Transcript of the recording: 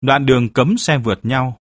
Đoạn đường cấm xe vượt nhau,